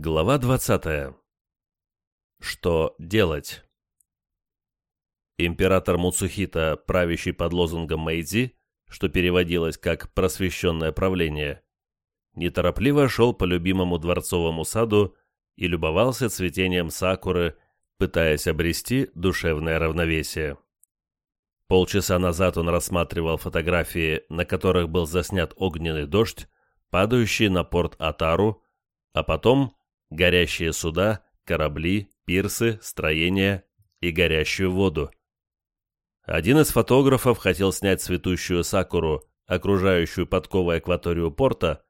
Глава 20. Что делать? Император Муцухита, правящий под лозунгом Мэйдзи, что переводилось как «просвещенное правление», неторопливо шел по любимому дворцовому саду и любовался цветением сакуры, пытаясь обрести душевное равновесие. Полчаса назад он рассматривал фотографии, на которых был заснят огненный дождь, падающий на порт Атару, а потом горящие суда, корабли, пирсы, строения и горящую воду. Один из фотографов хотел снять цветущую сакуру, окружающую подковой акваторию порта,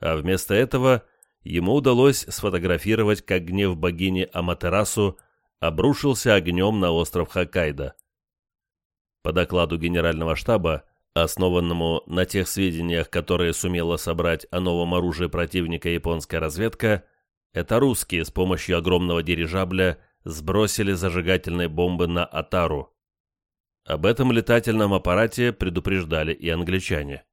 а вместо этого ему удалось сфотографировать, как гнев богини Аматерасу обрушился огнем на остров Хоккайдо. По докладу Генерального штаба, основанному на тех сведениях, которые сумела собрать о новом оружии противника японская разведка, это русские с помощью огромного дирижабля сбросили зажигательные бомбы на Атару. Об этом летательном аппарате предупреждали и англичане.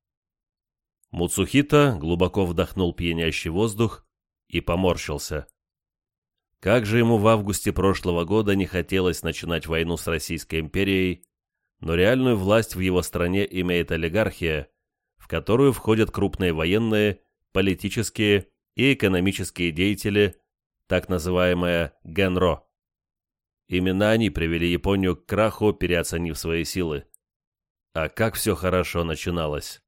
Муцухита глубоко вдохнул пьянящий воздух и поморщился. Как же ему в августе прошлого года не хотелось начинать войну с Российской империей, но реальную власть в его стране имеет олигархия, в которую входят крупные военные, политические и экономические деятели, так называемая Генро. Именно они привели Японию к краху, переоценив свои силы. А как все хорошо начиналось.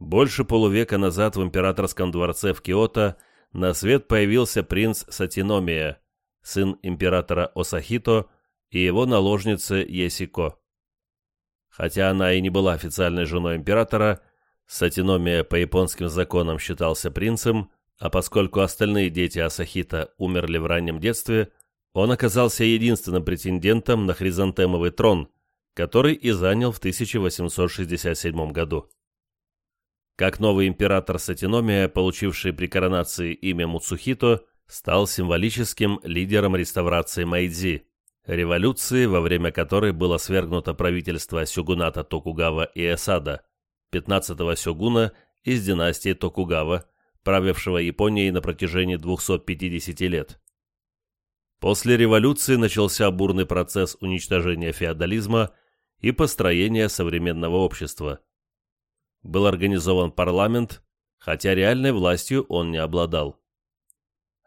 Больше полувека назад в императорском дворце в Киото на свет появился принц Сатиномия, сын императора Осахито и его наложницы Есико. Хотя она и не была официальной женой императора, Сатиномия по японским законам считался принцем, а поскольку остальные дети Асахита умерли в раннем детстве, он оказался единственным претендентом на хризантемовый трон, который и занял в 1867 году. Как новый император Сатиномия, получивший при коронации имя Муцухито, стал символическим лидером реставрации Майдзи, революции, во время которой было свергнуто правительство сёгуната Токугава и Эсада, 15-го сёгуна из династии Токугава, правившего Японией на протяжении 250 лет. После революции начался бурный процесс уничтожения феодализма и построения современного общества. Был организован парламент, хотя реальной властью он не обладал.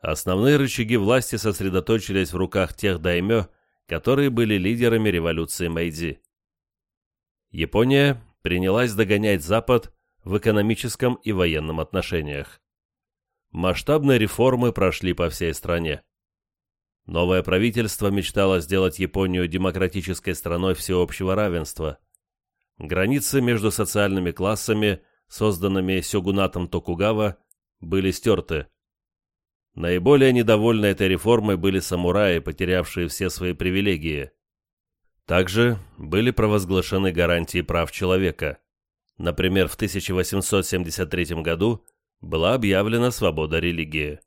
Основные рычаги власти сосредоточились в руках тех даймё, которые были лидерами революции Мэйдзи. Япония принялась догонять Запад в экономическом и военном отношениях. Масштабные реформы прошли по всей стране. Новое правительство мечтало сделать Японию демократической страной всеобщего равенства. Границы между социальными классами, созданными сёгунатом Токугава, были стерты. Наиболее недовольны этой реформой были самураи, потерявшие все свои привилегии. Также были провозглашены гарантии прав человека. Например, в 1873 году была объявлена свобода религии.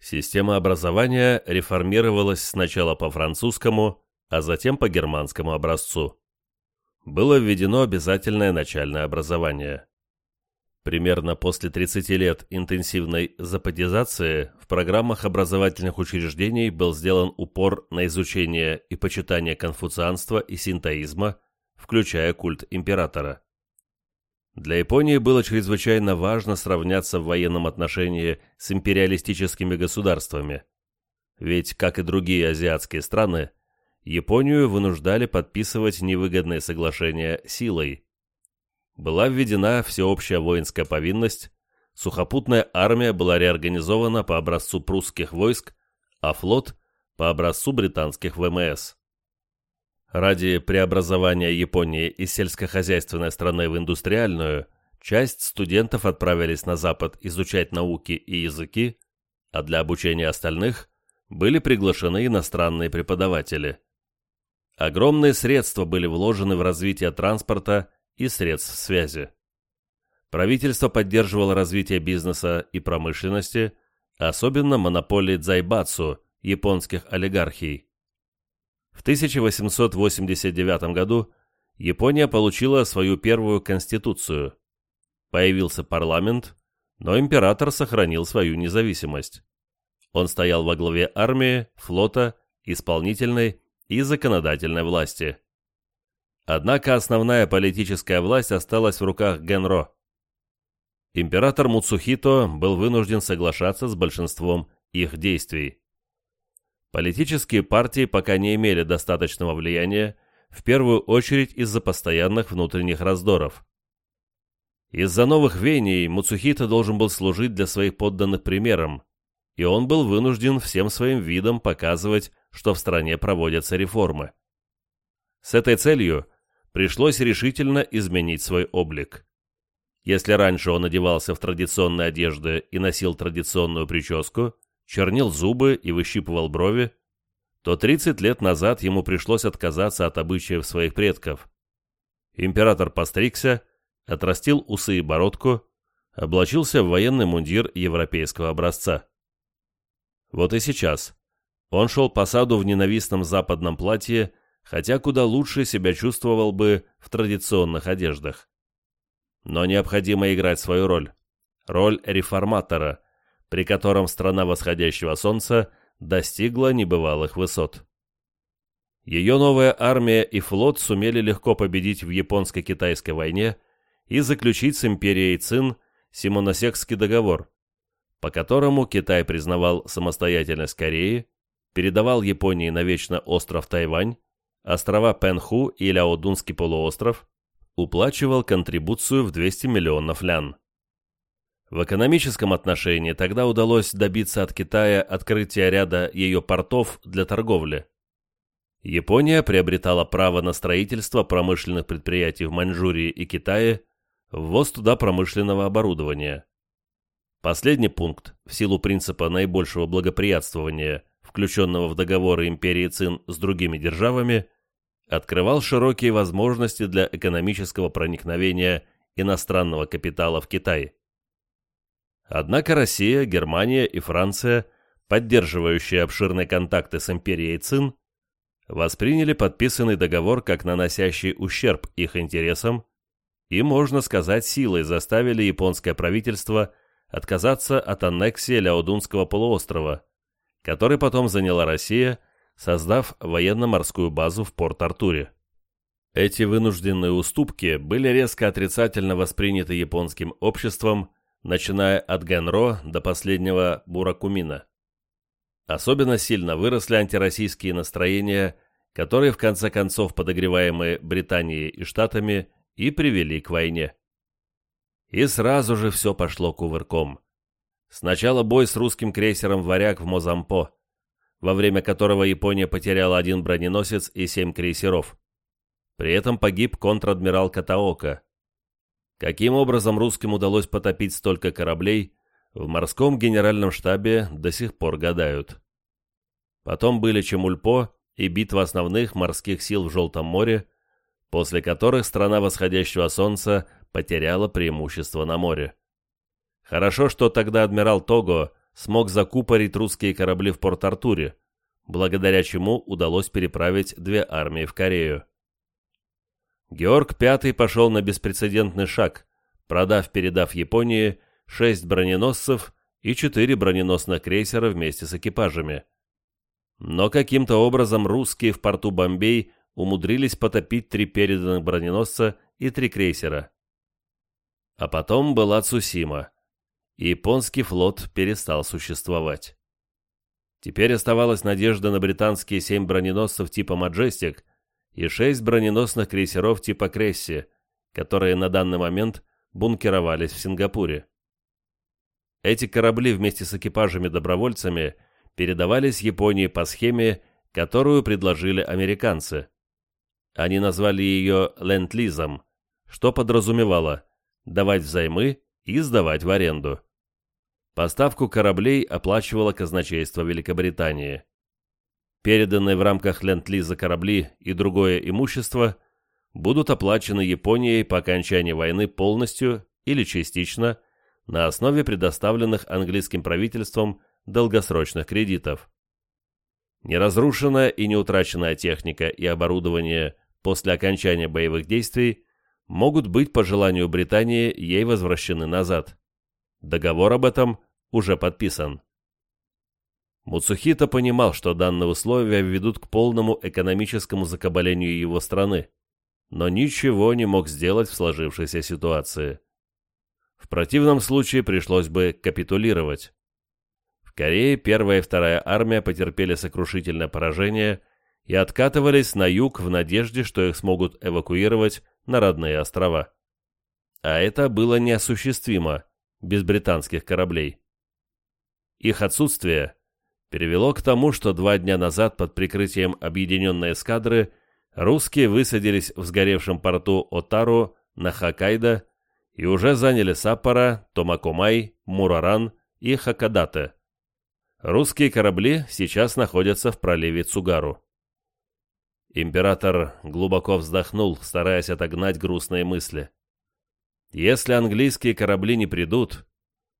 Система образования реформировалась сначала по французскому, а затем по германскому образцу. Было введено обязательное начальное образование. Примерно после 30 лет интенсивной западизации в программах образовательных учреждений был сделан упор на изучение и почитание конфуцианства и синтоизма, включая культ императора. Для Японии было чрезвычайно важно сравняться в военном отношении с империалистическими государствами. Ведь, как и другие азиатские страны, Японию вынуждали подписывать невыгодные соглашения силой. Была введена всеобщая воинская повинность, сухопутная армия была реорганизована по образцу прусских войск, а флот – по образцу британских ВМС. Ради преобразования Японии из сельскохозяйственной страны в индустриальную, часть студентов отправились на Запад изучать науки и языки, а для обучения остальных были приглашены иностранные преподаватели. Огромные средства были вложены в развитие транспорта и средств связи. Правительство поддерживало развитие бизнеса и промышленности, особенно монополии дзайбацу, японских олигархий. В 1889 году Япония получила свою первую конституцию. Появился парламент, но император сохранил свою независимость. Он стоял во главе армии, флота, исполнительной и законодательной власти. Однако основная политическая власть осталась в руках Генро. Император Муцухито был вынужден соглашаться с большинством их действий. Политические партии пока не имели достаточного влияния, в первую очередь из-за постоянных внутренних раздоров. Из-за новых веяний Муцухито должен был служить для своих подданных примером, и он был вынужден всем своим видом показывать, что в стране проводятся реформы. С этой целью пришлось решительно изменить свой облик. Если раньше он одевался в традиционные одежды и носил традиционную прическу, чернил зубы и выщипывал брови, то 30 лет назад ему пришлось отказаться от обычаев своих предков. Император постригся, отрастил усы и бородку, облачился в военный мундир европейского образца. Вот и сейчас. Он шел по саду в ненавистном западном платье, хотя куда лучше себя чувствовал бы в традиционных одеждах. Но необходимо играть свою роль. Роль реформатора, при котором страна восходящего солнца достигла небывалых высот. Ее новая армия и флот сумели легко победить в японско-китайской войне и заключить с империей Цин Симоносекский договор, по которому Китай признавал самостоятельность Кореи, передавал Японии навечно остров Тайвань, острова Пенху и Ляодунский полуостров, уплачивал контрибуцию в 200 миллионов лян. В экономическом отношении тогда удалось добиться от Китая открытия ряда ее портов для торговли. Япония приобретала право на строительство промышленных предприятий в Маньчжурии и Китае, ввоз туда промышленного оборудования. Последний пункт, в силу принципа наибольшего благоприятствования, включенного в договоры империи Цин с другими державами, открывал широкие возможности для экономического проникновения иностранного капитала в Китай. Однако Россия, Германия и Франция, поддерживающие обширные контакты с империей Цин, восприняли подписанный договор как наносящий ущерб их интересам и, можно сказать, силой заставили японское правительство – отказаться от аннексии Ляодунского полуострова, который потом заняла Россия, создав военно-морскую базу в Порт-Артуре. Эти вынужденные уступки были резко отрицательно восприняты японским обществом, начиная от Генро до последнего Буракумина. Особенно сильно выросли антироссийские настроения, которые в конце концов подогреваемые Британией и Штатами и привели к войне. И сразу же все пошло кувырком. Сначала бой с русским крейсером «Варяг» в Мозампо, во время которого Япония потеряла один броненосец и семь крейсеров. При этом погиб контр-адмирал Катаока. Каким образом русским удалось потопить столько кораблей, в морском генеральном штабе до сих пор гадают. Потом были Чемульпо и битва основных морских сил в Желтом море, после которых страна восходящего солнца потеряла преимущество на море. Хорошо, что тогда адмирал Того смог закупорить русские корабли в Порт-Артуре, благодаря чему удалось переправить две армии в Корею. Георг V пошел на беспрецедентный шаг, продав-передав Японии шесть броненосцев и четыре броненосных крейсера вместе с экипажами. Но каким-то образом русские в порту Бомбей умудрились потопить три переданных броненосца и три крейсера. А потом была Цусима. И японский флот перестал существовать. Теперь оставалась надежда на британские семь броненосцев типа «Маджестик» и шесть броненосных крейсеров типа «Кресси», которые на данный момент бункеровались в Сингапуре. Эти корабли вместе с экипажами-добровольцами передавались Японии по схеме, которую предложили американцы. Они назвали ее «Ленд-Лизом», что подразумевало давать взаймы и сдавать в аренду. Поставку кораблей оплачивало казначейство Великобритании. Переданные в рамках Ленд-Лиза корабли и другое имущество будут оплачены Японией по окончании войны полностью или частично на основе предоставленных английским правительством долгосрочных кредитов. Неразрушенная и неутраченная техника и оборудование после окончания боевых действий могут быть по желанию Британии ей возвращены назад. Договор об этом уже подписан. Муцухита понимал, что данные условия ведут к полному экономическому закабалению его страны, но ничего не мог сделать в сложившейся ситуации. В противном случае пришлось бы капитулировать. В Корее первая и вторая армия потерпели сокрушительное поражение и откатывались на юг в надежде, что их смогут эвакуировать на родные острова. А это было неосуществимо без британских кораблей. Их отсутствие привело к тому, что два дня назад под прикрытием объединенной эскадры русские высадились в сгоревшем порту Отару на Хоккайдо и уже заняли Саппора, Томакомай, Мураран и Хакадате. Русские корабли сейчас находятся в проливе Цугару. Император глубоко вздохнул, стараясь отогнать грустные мысли. Если английские корабли не придут,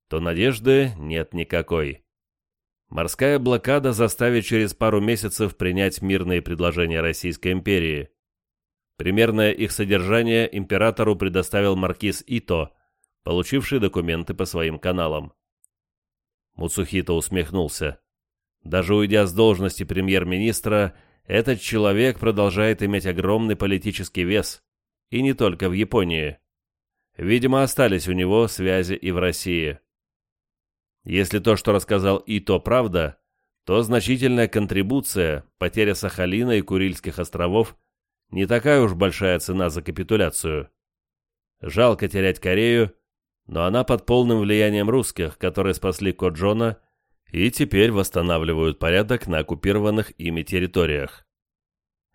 то надежды нет никакой. Морская блокада заставит через пару месяцев принять мирные предложения Российской империи. Примерное их содержание императору предоставил маркиз Ито, получивший документы по своим каналам. Муцухито усмехнулся. Даже уйдя с должности премьер-министра, этот человек продолжает иметь огромный политический вес, и не только в Японии. Видимо, остались у него связи и в России. Если то, что рассказал Ито, правда, то значительная контрибуция, потеря Сахалина и Курильских островов не такая уж большая цена за капитуляцию. Жалко терять Корею, но она под полным влиянием русских, которые спасли Коджона и теперь восстанавливают порядок на оккупированных ими территориях.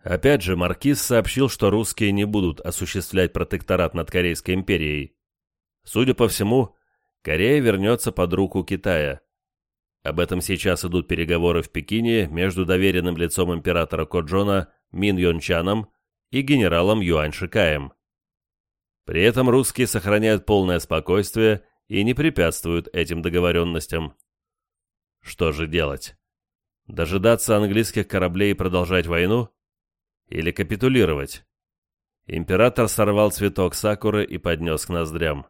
Опять же, Маркиз сообщил, что русские не будут осуществлять протекторат над Корейской империей. Судя по всему, Корея вернется под руку Китая. Об этом сейчас идут переговоры в Пекине между доверенным лицом императора Коджона Мин Йончаном и генералом Юань Шикаем. При этом русские сохраняют полное спокойствие и не препятствуют этим договоренностям. Что же делать? Дожидаться английских кораблей и продолжать войну? Или капитулировать? Император сорвал цветок сакуры и поднес к ноздрям.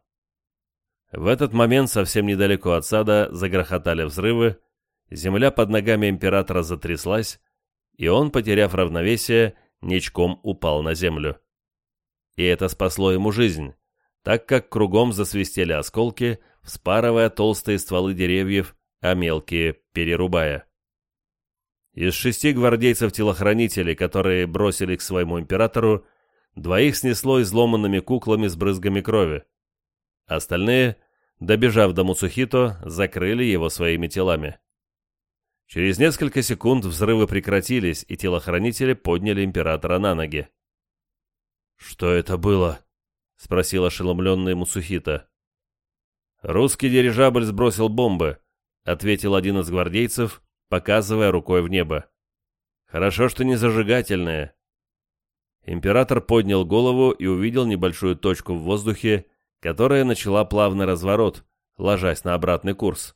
В этот момент совсем недалеко от сада загрохотали взрывы, земля под ногами императора затряслась, и он, потеряв равновесие, ничком упал на землю. И это спасло ему жизнь, так как кругом засвистели осколки, вспарывая толстые стволы деревьев, а мелкие перерубая. Из шести гвардейцев-телохранителей, которые бросили к своему императору, двоих снесло изломанными куклами с брызгами крови. Остальные, добежав до Муцухито, закрыли его своими телами. Через несколько секунд взрывы прекратились, и телохранители подняли императора на ноги. «Что это было?» — спросил ошеломленный Муцухито. «Русский дирижабль сбросил бомбы», — ответил один из гвардейцев, показывая рукой в небо. «Хорошо, что не зажигательные». Император поднял голову и увидел небольшую точку в воздухе, которая начала плавный разворот, ложась на обратный курс.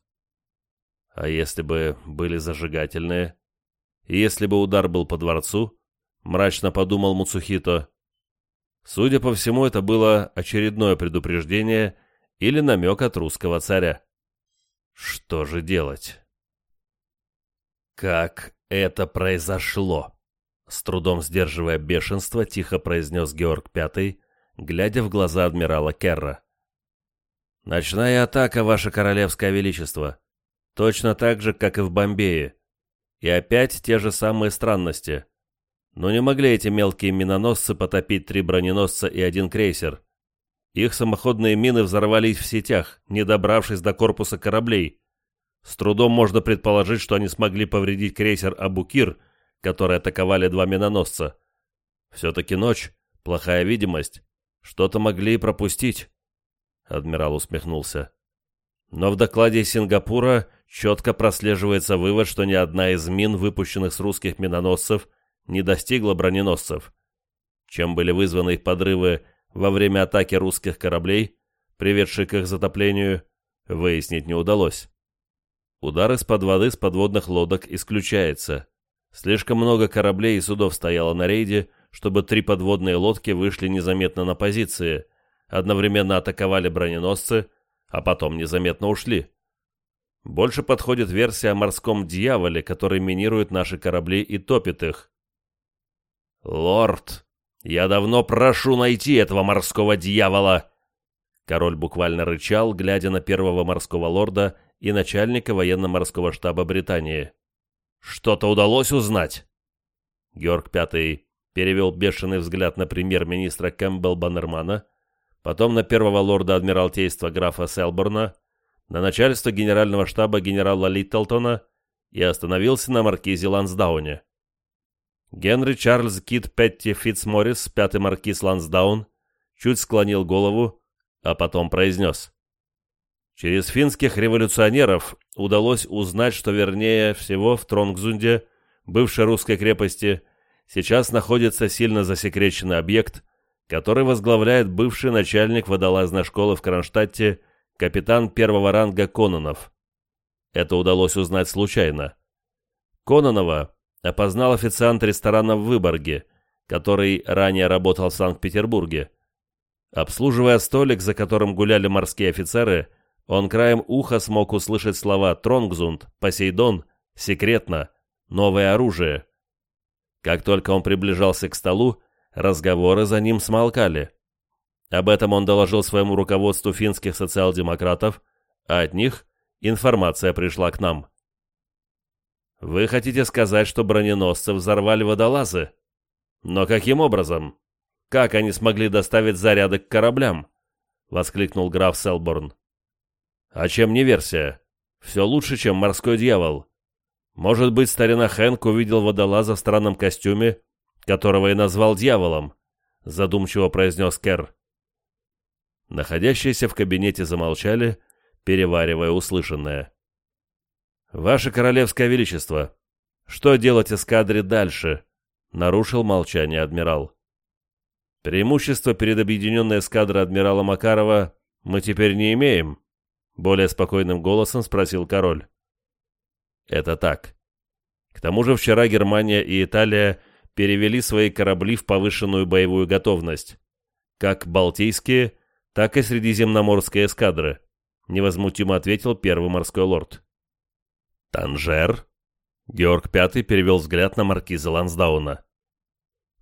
А если бы были зажигательные? Если бы удар был по дворцу? Мрачно подумал Муцухито. Судя по всему, это было очередное предупреждение или намек от русского царя. Что же делать? «Как это произошло?» С трудом сдерживая бешенство, тихо произнес Георг Пятый, глядя в глаза адмирала Керра. «Ночная атака, Ваше Королевское Величество. Точно так же, как и в Бомбее. И опять те же самые странности. Но не могли эти мелкие миноносцы потопить три броненосца и один крейсер. Их самоходные мины взорвались в сетях, не добравшись до корпуса кораблей. С трудом можно предположить, что они смогли повредить крейсер «Абукир», который атаковали два миноносца. Все-таки ночь, плохая видимость. Что-то могли и пропустить. Адмирал усмехнулся. Но в докладе Сингапура четко прослеживается вывод, что ни одна из мин, выпущенных с русских миноносцев, не достигла броненосцев. Чем были вызваны их подрывы во время атаки русских кораблей, приведших к их затоплению, выяснить не удалось. Удар из-под воды с подводных лодок исключается. Слишком много кораблей и судов стояло на рейде, чтобы три подводные лодки вышли незаметно на позиции, одновременно атаковали броненосцы, а потом незаметно ушли. Больше подходит версия о морском дьяволе, который минирует наши корабли и топит их. «Лорд, я давно прошу найти этого морского дьявола!» Король буквально рычал, глядя на первого морского лорда и начальника военно-морского штаба Британии. «Что-то удалось узнать?» Георг V перевел бешеный взгляд на премьер-министра Кэмпбелл Баннермана, потом на первого лорда Адмиралтейства графа Селборна, на начальство генерального штаба генерала Литтлтона и остановился на маркизе Лансдауне. Генри Чарльз Кит Петти Фитцморрис, пятый маркиз Лансдаун, чуть склонил голову, а потом произнес. Через финских революционеров удалось узнать, что вернее всего в Тронгзунде, бывшей русской крепости, сейчас находится сильно засекреченный объект, который возглавляет бывший начальник водолазной школы в Кронштадте капитан первого ранга Кононов. Это удалось узнать случайно. Кононова опознал официант ресторана в Выборге, который ранее работал в Санкт-Петербурге. Обслуживая столик, за которым гуляли морские офицеры, он краем уха смог услышать слова «Тронгзунд», «Посейдон», «Секретно», «Новое оружие». Как только он приближался к столу, разговоры за ним смолкали. Об этом он доложил своему руководству финских социал-демократов, а от них информация пришла к нам. Вы хотите сказать, что броненосцы взорвали водолазы? Но каким образом? Как они смогли доставить заряды к кораблям? Воскликнул граф Селборн. А чем не версия? Все лучше, чем морской дьявол. Может быть, старина Хэнк увидел водолаза в странном костюме, которого и назвал дьяволом, задумчиво произнес Керр. Находящиеся в кабинете замолчали, переваривая услышанное. «Ваше Королевское Величество, что делать эскадре дальше?» — нарушил молчание адмирал. «Преимущество перед объединенной эскадрой адмирала Макарова мы теперь не имеем», — более спокойным голосом спросил король. «Это так. К тому же вчера Германия и Италия перевели свои корабли в повышенную боевую готовность. Как Балтийские, так и средиземноморской эскадры», — невозмутимо ответил первый морской лорд. «Танжер?» Георг Пятый перевел взгляд на маркиза Лансдауна.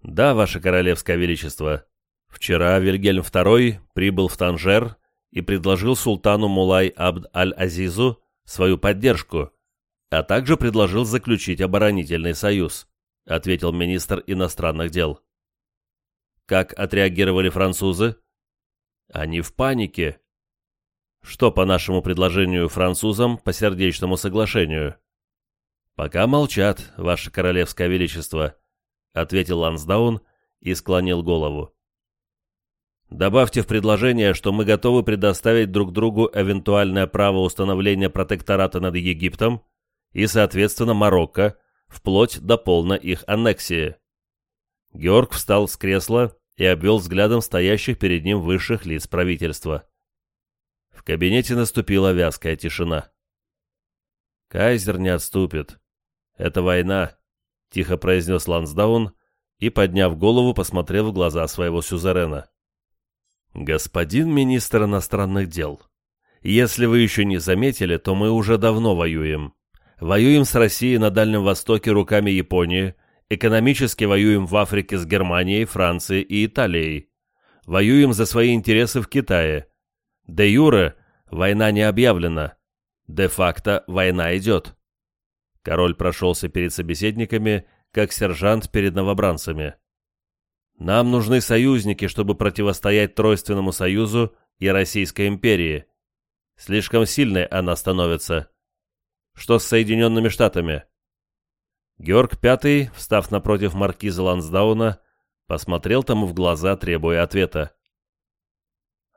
«Да, ваше королевское величество. Вчера Вильгельм II прибыл в Танжер и предложил султану Мулай Абд-аль-Азизу свою поддержку, а также предложил заключить оборонительный союз», ответил министр иностранных дел. Как отреагировали французы? Они в панике. Что по нашему предложению французам по сердечному соглашению? Пока молчат, ваше королевское величество, ответил Лансдаун и склонил голову. Добавьте в предложение, что мы готовы предоставить друг другу эвентуальное право установления протектората над Египтом и, соответственно, Марокко, вплоть до полной их аннексии. Георг встал с кресла и обвел взглядом стоящих перед ним высших лиц правительства. В кабинете наступила вязкая тишина. «Кайзер не отступит. Это война», — тихо произнес Лансдаун и, подняв голову, посмотрел в глаза своего сюзерена. «Господин министр иностранных дел, если вы еще не заметили, то мы уже давно воюем. Воюем с Россией на Дальнем Востоке руками Японии, Экономически воюем в Африке с Германией, Францией и Италией. Воюем за свои интересы в Китае. Де юре война не объявлена. Де-факто война идет. Король прошелся перед собеседниками, как сержант перед новобранцами. Нам нужны союзники, чтобы противостоять Тройственному Союзу и Российской империи. Слишком сильной она становится. Что с Соединенными Штатами? Георг Пятый, встав напротив маркиза Лансдауна, посмотрел тому в глаза, требуя ответа.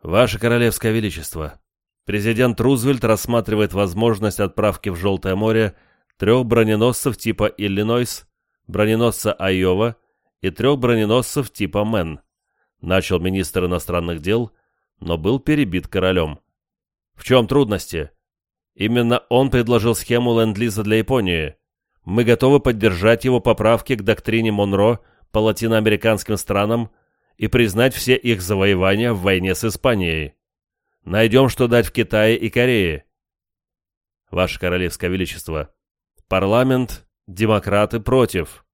«Ваше Королевское Величество, президент Рузвельт рассматривает возможность отправки в Желтое море трех броненосцев типа «Иллинойс», броненосца «Айова» и трех броненосцев типа «Мэн», начал министр иностранных дел, но был перебит королем. В чем трудности? Именно он предложил схему ленд-лиза для Японии – мы готовы поддержать его поправки к доктрине Монро по латиноамериканским странам и признать все их завоевания в войне с Испанией. Найдем, что дать в Китае и Корее. Ваше Королевское Величество, парламент, демократы против.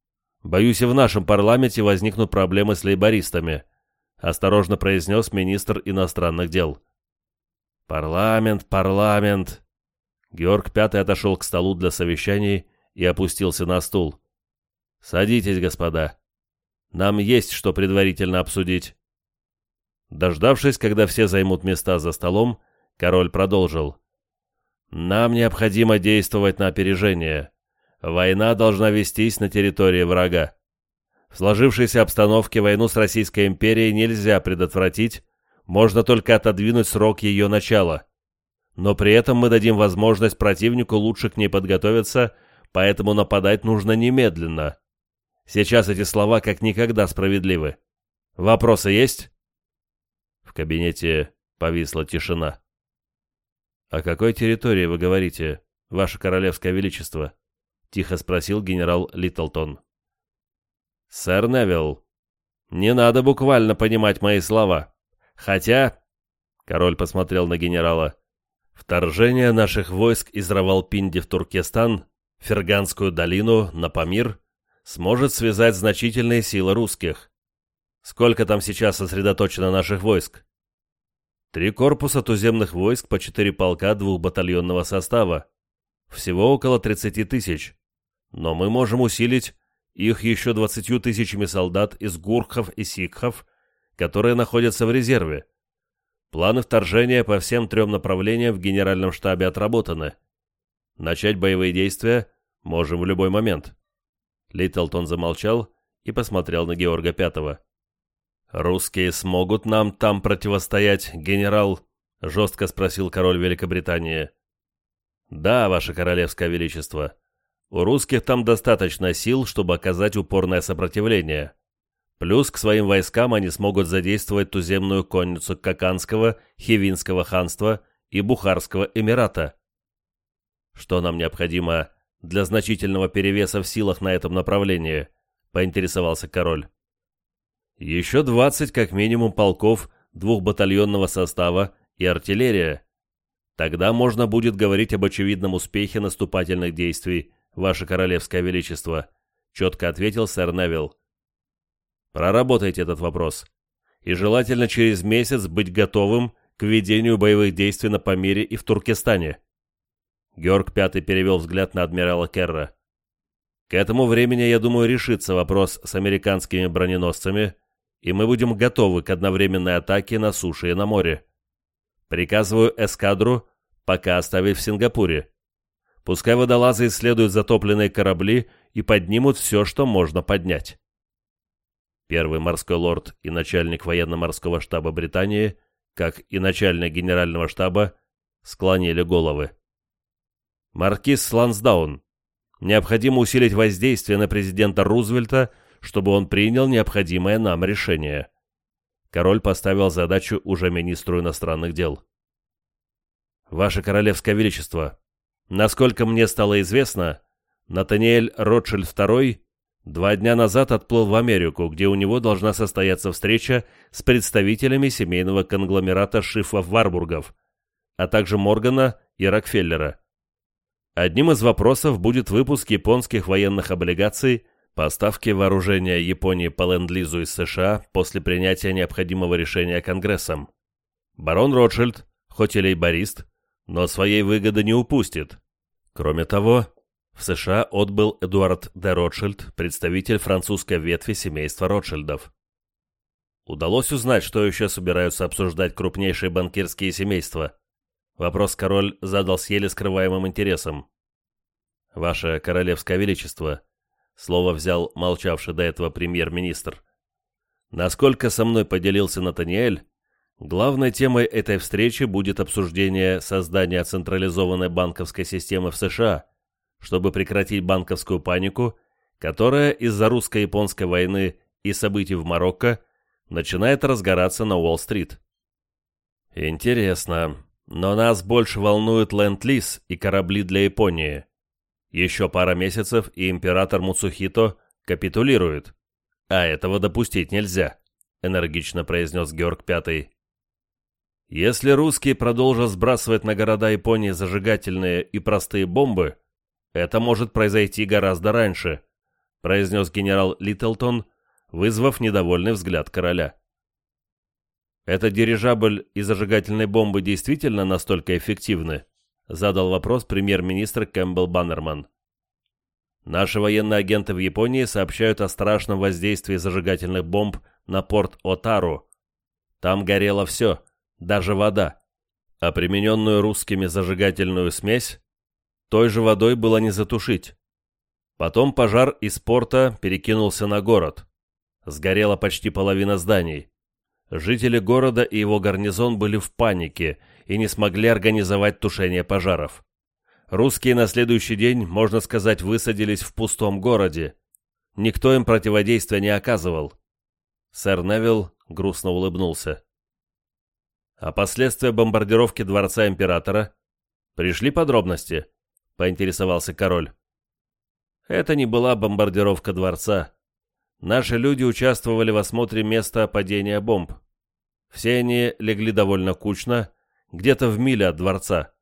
Боюсь, и в нашем парламенте возникнут проблемы с лейбористами, осторожно произнес министр иностранных дел. Парламент, парламент. Георг Пятый отошел к столу для совещаний и опустился на стул. Садитесь, господа. Нам есть что предварительно обсудить. Дождавшись, когда все займут места за столом, король продолжил. «Нам необходимо действовать на опережение. Война должна вестись на территории врага. В сложившейся обстановке войну с Российской империей нельзя предотвратить, можно только отодвинуть срок ее начала. Но при этом мы дадим возможность противнику лучше к ней подготовиться, поэтому нападать нужно немедленно. Сейчас эти слова как никогда справедливы. Вопросы есть?» В кабинете повисла тишина. «О какой территории вы говорите, Ваше Королевское Величество?» — тихо спросил генерал Литтлтон. «Сэр Невилл, не надо буквально понимать мои слова. Хотя...» — король посмотрел на генерала. «Вторжение наших войск из Равалпинди в Туркестан, Ферганскую долину, на Памир сможет связать значительные силы русских. Сколько там сейчас сосредоточено наших войск? Три корпуса туземных войск по четыре полка двухбатальонного состава. Всего около 30 тысяч. Но мы можем усилить их еще 20 тысячами солдат из гурхов и сикхов, которые находятся в резерве. Планы вторжения по всем трем направлениям в генеральном штабе отработаны. Начать боевые действия можем в любой момент. Литлтон замолчал и посмотрел на Георга Пятого. «Русские смогут нам там противостоять, генерал?» — жестко спросил король Великобритании. «Да, ваше королевское величество. У русских там достаточно сил, чтобы оказать упорное сопротивление. Плюс к своим войскам они смогут задействовать туземную конницу Каканского, Хивинского ханства и Бухарского эмирата. Что нам необходимо для значительного перевеса в силах на этом направлении?» — поинтересовался король. Еще 20 как минимум полков двухбатальонного состава и артиллерия. Тогда можно будет говорить об очевидном успехе наступательных действий, Ваше Королевское Величество», — четко ответил сэр Невилл. «Проработайте этот вопрос. И желательно через месяц быть готовым к ведению боевых действий на Памире и в Туркестане». Георг Пятый перевел взгляд на адмирала Керра. «К этому времени, я думаю, решится вопрос с американскими броненосцами, и мы будем готовы к одновременной атаке на суше и на море. Приказываю эскадру пока оставить в Сингапуре. Пускай водолазы исследуют затопленные корабли и поднимут все, что можно поднять. Первый морской лорд и начальник военно-морского штаба Британии, как и начальник генерального штаба, склонили головы. Маркиз Лансдаун, необходимо усилить воздействие на президента Рузвельта чтобы он принял необходимое нам решение. Король поставил задачу уже министру иностранных дел. «Ваше Королевское Величество, насколько мне стало известно, Натаниэль Ротшильд II два дня назад отплыл в Америку, где у него должна состояться встреча с представителями семейного конгломерата Шифов-Варбургов, а также Моргана и Рокфеллера. Одним из вопросов будет выпуск японских военных облигаций Поставки вооружения Японии по Ленд-Лизу из США после принятия необходимого решения Конгрессом. Барон Ротшильд, хоть и лейборист, но своей выгоды не упустит. Кроме того, в США отбыл Эдуард де Ротшильд, представитель французской ветви семейства Ротшильдов. Удалось узнать, что еще собираются обсуждать крупнейшие банкирские семейства. Вопрос король задал с еле скрываемым интересом. «Ваше Королевское Величество», Слово взял молчавший до этого премьер-министр. Насколько со мной поделился Натаниэль, главной темой этой встречи будет обсуждение создания централизованной банковской системы в США, чтобы прекратить банковскую панику, которая из-за русско-японской войны и событий в Марокко начинает разгораться на Уолл-стрит. Интересно, но нас больше волнует Ленд-Лиз и корабли для Японии. Еще пара месяцев, и император Муцухито капитулирует. А этого допустить нельзя, энергично произнес Георг Пятый. Если русские продолжат сбрасывать на города Японии зажигательные и простые бомбы, это может произойти гораздо раньше, произнес генерал Литлтон, вызвав недовольный взгляд короля. «Это дирижабль и зажигательные бомбы действительно настолько эффективны?» задал вопрос премьер-министр Кэмпбелл Баннерман. Наши военные агенты в Японии сообщают о страшном воздействии зажигательных бомб на порт Отару. Там горело все, даже вода. А примененную русскими зажигательную смесь той же водой было не затушить. Потом пожар из порта перекинулся на город. Сгорела почти половина зданий. Жители города и его гарнизон были в панике и не смогли организовать тушение пожаров. Русские на следующий день, можно сказать, высадились в пустом городе. Никто им противодействия не оказывал. Сэр Невилл грустно улыбнулся. А последствия бомбардировки дворца императора? Пришли подробности? Поинтересовался король. Это не была бомбардировка дворца. Наши люди участвовали в осмотре места падения бомб. Все они легли довольно кучно, где-то в миле от дворца.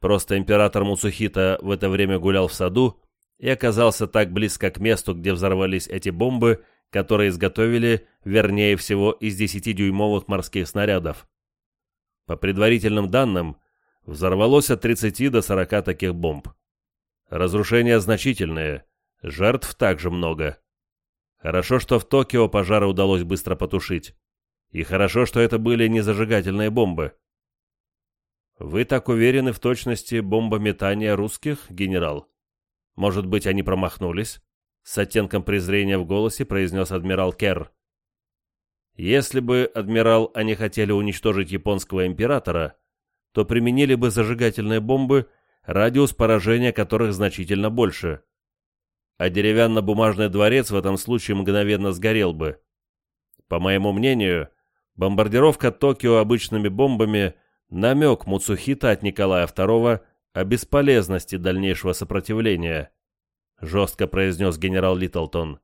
Просто император Муцухита в это время гулял в саду и оказался так близко к месту, где взорвались эти бомбы, которые изготовили, вернее всего, из 10-дюймовых морских снарядов. По предварительным данным, взорвалось от 30 до 40 таких бомб. Разрушения значительные, жертв также много. Хорошо, что в Токио пожары удалось быстро потушить. И хорошо, что это были не зажигательные бомбы. Вы так уверены в точности бомбометания русских, генерал? Может быть, они промахнулись? С оттенком презрения в голосе произнес адмирал Керр. Если бы, адмирал, они хотели уничтожить японского императора, то применили бы зажигательные бомбы, радиус поражения которых значительно больше. А деревянно-бумажный дворец в этом случае мгновенно сгорел бы. По моему мнению, бомбардировка Токио обычными бомбами – намек Муцухита от Николая II о бесполезности дальнейшего сопротивления, жестко произнес генерал Литлтон.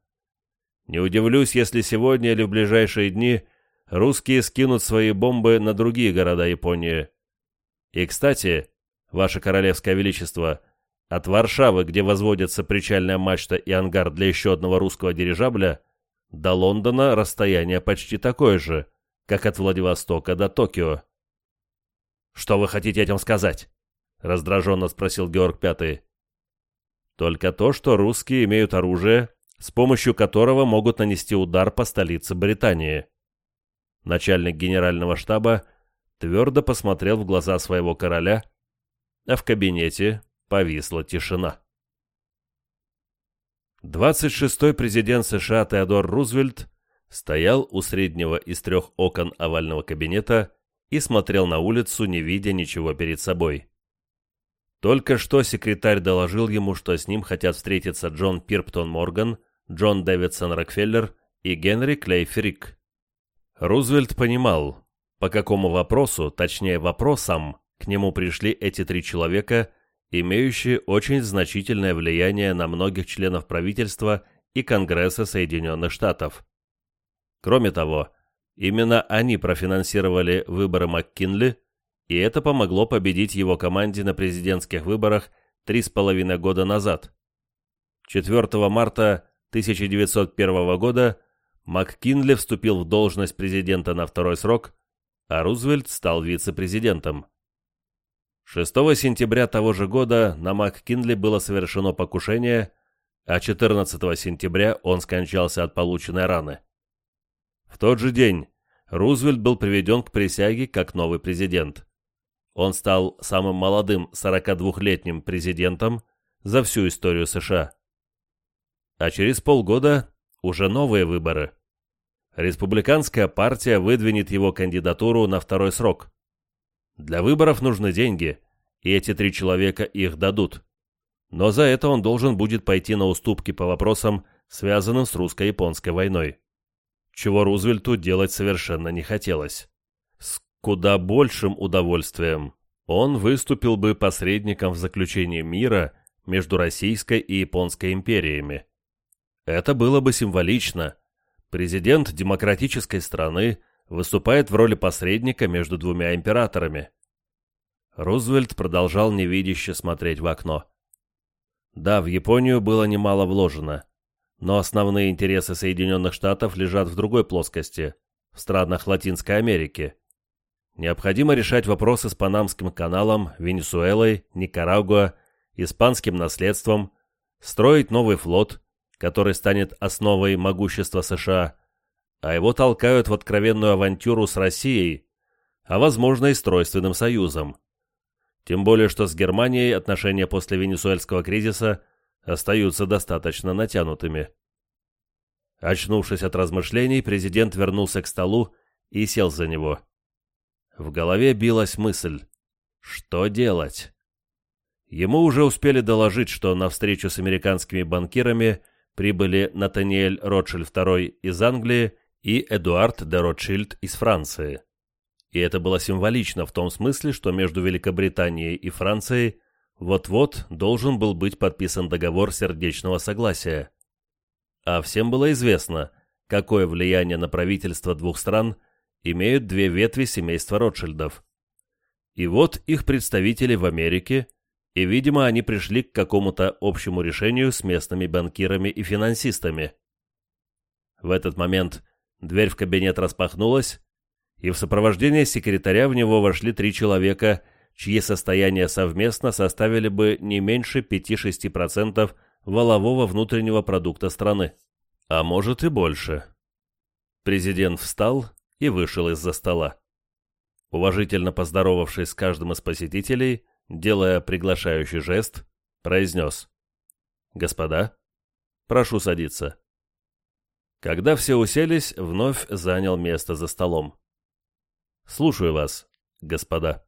Не удивлюсь, если сегодня или в ближайшие дни русские скинут свои бомбы на другие города Японии. И, кстати, Ваше Королевское Величество, от Варшавы, где возводятся причальная мачта и ангар для еще одного русского дирижабля, до Лондона расстояние почти такое же, как от Владивостока до Токио. «Что вы хотите этим сказать?» — раздраженно спросил Георг Пятый. «Только то, что русские имеют оружие, с помощью которого могут нанести удар по столице Британии». Начальник генерального штаба твердо посмотрел в глаза своего короля, а в кабинете повисла тишина. 26-й президент США Теодор Рузвельт стоял у среднего из трех окон овального кабинета и смотрел на улицу, не видя ничего перед собой. Только что секретарь доложил ему, что с ним хотят встретиться Джон Пирптон Морган, Джон Дэвидсон Рокфеллер и Генри Клей Фрик. Рузвельт понимал, по какому вопросу, точнее вопросам, к нему пришли эти три человека, имеющие очень значительное влияние на многих членов правительства и Конгресса Соединенных Штатов. Кроме того, именно они профинансировали выборы МакКинли, и это помогло победить его команде на президентских выборах три с половиной года назад. 4 марта 1901 года МакКинли вступил в должность президента на второй срок, а Рузвельт стал вице-президентом. 6 сентября того же года на МакКинли было совершено покушение, а 14 сентября он скончался от полученной раны. В тот же день Рузвельт был приведен к присяге как новый президент. Он стал самым молодым 42-летним президентом за всю историю США. А через полгода уже новые выборы. Республиканская партия выдвинет его кандидатуру на второй срок. Для выборов нужны деньги, и эти три человека их дадут. Но за это он должен будет пойти на уступки по вопросам, связанным с русско-японской войной. Чего Рузвельту делать совершенно не хотелось. С куда большим удовольствием он выступил бы посредником в заключении мира между Российской и Японской империями. Это было бы символично. Президент демократической страны выступает в роли посредника между двумя императорами. Рузвельт продолжал невидяще смотреть в окно. Да, в Японию было немало вложено, но основные интересы Соединенных Штатов лежат в другой плоскости, в странах Латинской Америки. Необходимо решать вопросы с Панамским каналом, Венесуэлой, Никарагуа, испанским наследством, строить новый флот, который станет основой могущества США, а его толкают в откровенную авантюру с Россией, а возможно и с Тройственным Союзом. Тем более, что с Германией отношения после венесуэльского кризиса остаются достаточно натянутыми. Очнувшись от размышлений, президент вернулся к столу и сел за него. В голове билась мысль «Что делать?». Ему уже успели доложить, что на встречу с американскими банкирами прибыли Натаниэль Ротшильд II из Англии и Эдуард де Ротшильд из Франции. И это было символично в том смысле, что между Великобританией и Францией вот-вот должен был быть подписан договор сердечного согласия. А всем было известно, какое влияние на правительство двух стран имеют две ветви семейства Ротшильдов. И вот их представители в Америке, и, видимо, они пришли к какому-то общему решению с местными банкирами и финансистами. В этот момент дверь в кабинет распахнулась, и в сопровождении секретаря в него вошли три человека, чьи состояния совместно составили бы не меньше 5-6% валового внутреннего продукта страны. А может и больше. Президент встал и вышел из-за стола. Уважительно поздоровавшись с каждым из посетителей, делая приглашающий жест, произнес «Господа, прошу садиться». Когда все уселись, вновь занял место за столом. Слушаю вас, господа.